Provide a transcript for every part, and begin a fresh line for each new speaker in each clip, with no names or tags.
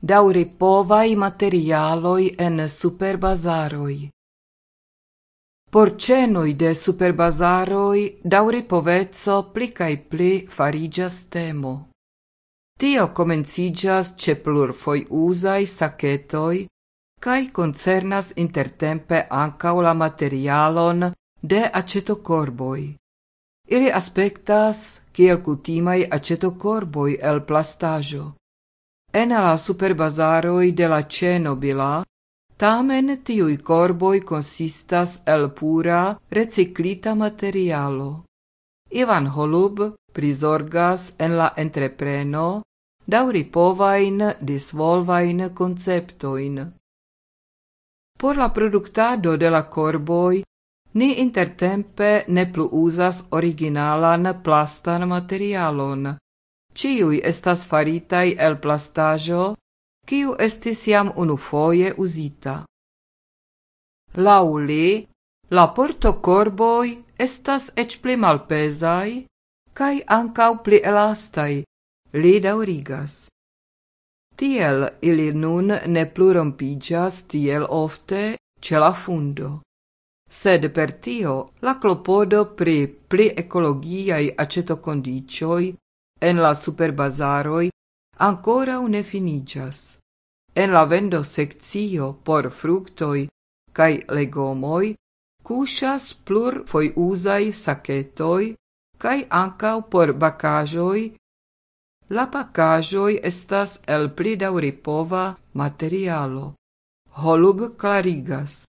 dauri povai materialoi en superbazaroi. Por cenoi de superbazaroi dauri povezzo pli cae pli farigias temo. Tio comencigas ce plur foi usai sacetoi, cae concernas intertempe ancau la materialon de acetocorboi. Ili aspectas kiel cutimai acetocorboi el plastajo. En la superbazaroi de la Cenobila, tamen tiui corboi consistas el pura reciclita materialo. Ivan Holub prizorgas en la entrepreno dauri povain disvolvain conceptoin. Por la productado de la corboi, ni intertempe ne plu uzas originalan plastan materialon, ciui estas faritai el plastajo, kiu estis jam unufoje uzita. Lauli, la portocorboi estas ec pli malpesai, cae ancau pli elastai, li daurigas. Tiel ili nun ne plu rompigas tiel ofte ce la fundo. Sed per tio la clopodo pri pli ecologiai acetocondicioi en la superbazaroi ancora ne finiĝas. En la vendo sekcio por fructoi kaj legomoi kuŝas plur fojuzaj saketoj kaj ankaŭ por bakaĵoj. La pakaĵoj estas el plidauripova materialo. Holub klarigas.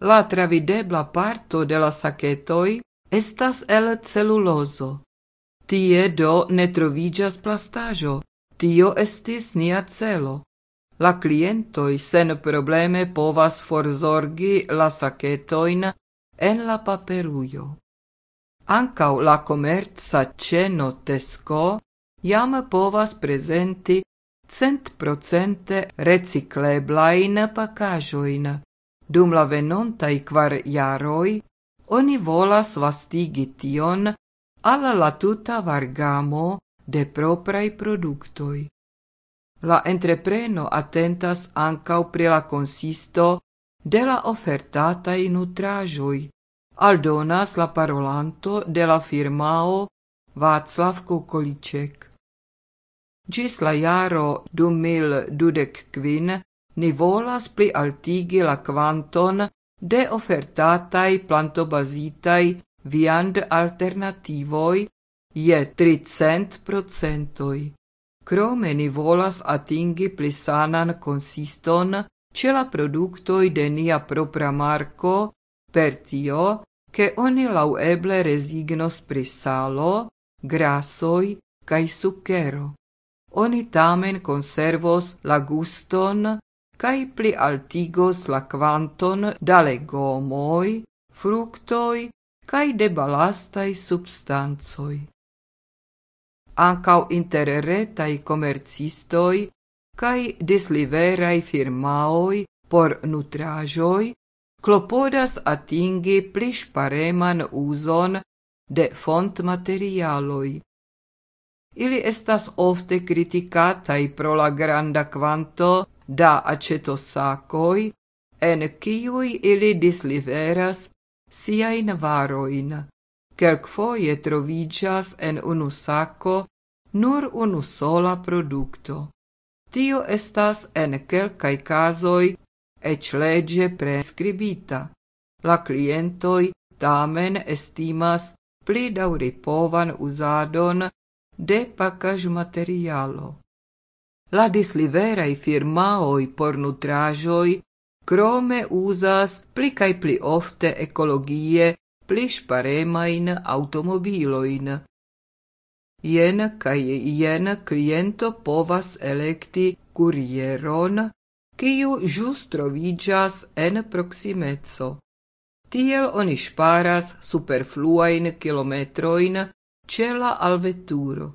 La travidebla parto de la saketoj estas el celulozo. Tie do ne troviĝas plastaĵo, tio estis nia celo. La klientoj probleme povas forzorgi la saketojn en la paperujo. Ankaŭ la komerca ĉeno Tesco jam povas prezenti centprocente recikleblajn pakaĵojn. Dum la venontaj kvar jaroj oni volas vastigi tion alla la tuta vargamo de proprai productoi. La entrepreno attentas ancau pri la consisto de la ofertatai nutrajoi, aldonas la parolanto de la firmao Václav Kukolicek. Gis la jaro 2025 ni volas pli altigi la quanton de ofertatai plantobazitai viand alternativoi je 300 procentoi. Crome ni volas atingi plisanan consiston ce la productoi de nia propra marco per tio che oni laueble resignos pri salo, grasoi cae sucero. Oni tamen conservos la guston cae pli altigos la quanton da legomoi, fructoi cae de balastai substansoi. Ancau inter retai comercistoi cae disliverai firmaoi por nutrajoi clopodas atingi plis pareman uzon de font materialoi. Ili estas ofte criticatai pro la granda quanto da acetosacoi, en kiui ili disliveras siain varoin. Quelcfoie trovigas en unu sacco nur unu sola producto. Tio estas en quelcae casoi ec lege prescribita. La clientoi tamen estimas pli dauripovan usadon de pacaj materialo. La disliverai firmaoi por nutrajoi Crome uzas pli pli ofte ekologie pli ŝparemajn aŭtomobilojn. Jen kaj jen kliento povas elekti kurieron, kiu ĵus troviĝas en proksimeco. Tiel oni ŝparas superfluajn kilometrojn ĉe la alveturo.